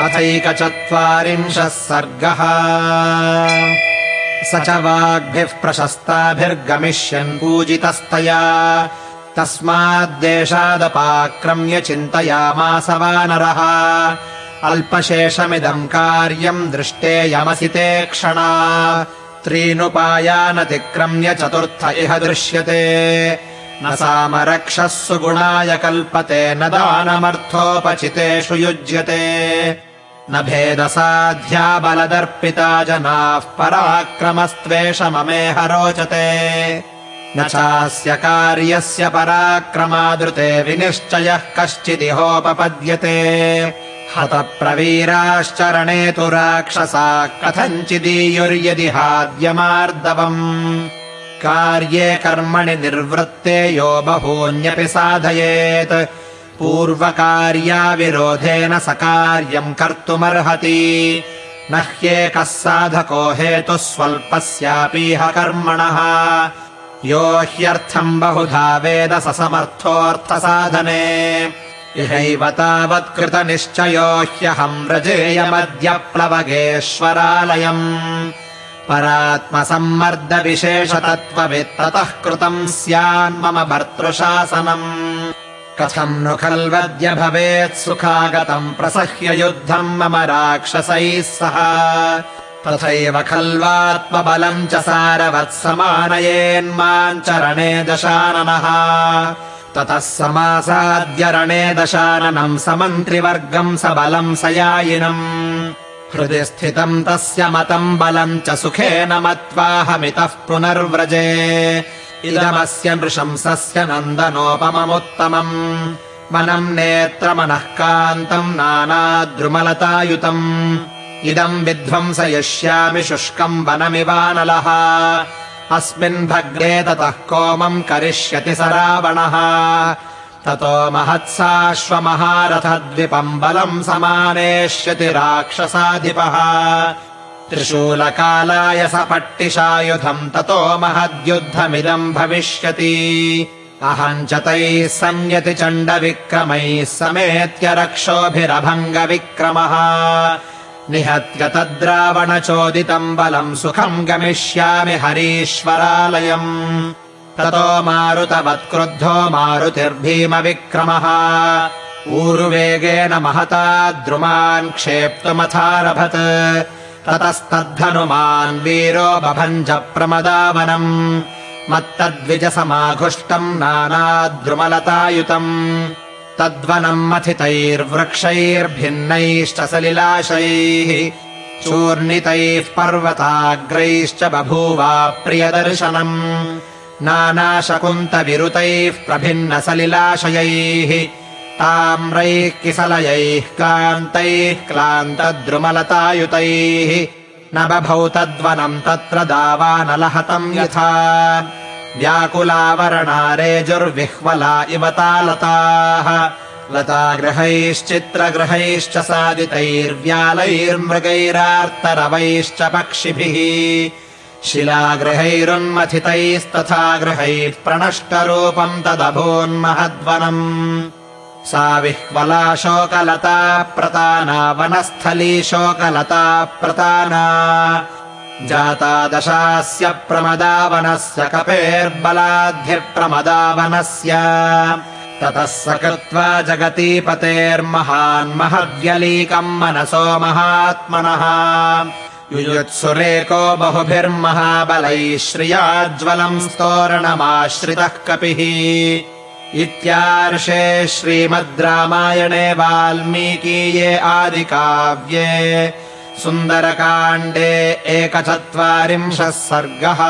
अथैकचत्वारिंशः सर्गः। स च वाग्भिः प्रशस्ताभिर्गमिष्यन् पूजितस्तया। तस्माद्देशादपाक्रम्य चिन्तयामास वानरः। अल्पशेषमिदम् कार्यम् दृष्टेयमसिते क्षणा। त्रीनुपायानतिक्रम्य चतुर्थ इह दृश्यते। न सामरक्षः सुगुणाय कल्पते न दानमर्थोपचितेषु युज्यते न भेदसाध्या बलदर्पिता जनाः पराक्रमस्त्वेषममेह रोचते न चास्य कार्यस्य पराक्रमादृते विनिश्चयः कश्चिदिहोपपद्यते। हतप्रवीराश्चरणे तु राक्षसा कथञ्चिदीयुर्यदि हाद्यमार्दवम् कार्ये कर्मणि निर्वृत्ते यो बहून्यपि साधयेत् पूर्वकार्याविरोधेन स कार्यम् कर्तुमर्हति। न ह्येकः साधको हेतुः स्वल्पस्यापीह कर्मणः। यो ह्यर्थम् बहुधा वेद स समर्थोऽर्थसाधने। इहैव तावत्कृतनिश्चयो ह्यहम् व्रजेयमद्य प्लवगेश्वरालयम् परात्मसम्मर्दविशेषतत्त्ववित्ततः कृतम् स्यान्मम भर्तृशासनम् कथम् नु खल्वद्य भवेत् सुखागतम् प्रसह्य युद्धम् मम राक्षसैः सह। तथैव खल्वात्मबलम् च सारवत्समानयेन्माम् चरणे दशाननः। ततः समासाद्यरणे दशाननम् समन्त्रिवर्गम् सबलम् सयायिनम्। हृदि स्थितम् तस्य मतम् बलम् च सुखेन मत्वाहमितः पुनर्व्रजे इदमस्य नृशंसस्य नन्दनोपममुत्तमम्। वनम् नेत्रमनः कान्तम् नानाद्रुमलतायुतम्। इदम् विध्वंसयिष्यामि शुष्कम् वनमिवानलः। अस्मिन् भग्ने ततः कोमम् करिष्यति स रावणः। ततो महत्साश्वमहारथद्विपम् बलम् समानेष्यति राक्षसाधिपः त्रिशूलकालाय स पट्टिशायुधम् ततो महद्युद्धमिदम् भविष्यति। अहम् च तैः संयति चण्डविक्रमैः समेत्य रक्षोभिरभङ्गविक्रमः। निहत्य तद्रावणचोदितम् बलम् सुखम् गमिष्यामि हरीश्वरालयम्। ततो मारुतवत्क्रुद्धो मारुतिर्भीमविक्रमः। ऊरुवेगेन महता द्रुमान् क्षेप्तुमथारभत ततस्तद्धनुमान् वीरो बभञ्ज प्रमदावनम् मत्तद्विजसमाघुष्टम् नानाद्रुमलतायुतम् तद्वनम् मथितैर्वृक्षैर्भिन्नैश्च सलिलाशैः चूर्णितैः पर्वताग्रैश्च बभूवा प्रियदर्शनम् नानाशकुन्तविरुतैः प्रभिन्नसलिलाशयैः ताम्रैः किसलयैः कान्तैः क्लान्तद्रुमलतायुतैः। न बभौ तद्वनम् तत्र दावानलहतम् यथा। व्याकुलावरणारेजुर्विह्वला इव तालताः लतागृहैश्चित्रगृहैश्च सादितैर्व्यालैर्मृगैरार्तरवैश्च पक्षिभिः। शिलागृहैरुन्मथितैस्तथा गृहैः प्रणष्टरूपम् तदभून्महद्वनम् सा विह्वला शोकलता प्रताना वनस्थली शोकलता प्रताना। जाता दशास्य प्रमदावनस्य कपेर्बलाद्धिप्रमदावनस्य। ततः स कृत्वा जगतीपतेर्महान् महद्यलीकम् मनसो महात्मनः। युयुत्सुरेको बहुभिर्महाबलैः श्रियाज्वलम् स्तोरणमाश्रितः कपिः इत्यार्षे श्रीमद् रामायणे वाल्मीकीये आदिकाव्ये सुन्दरकाण्डे एकचत्वारिंशः सर्गः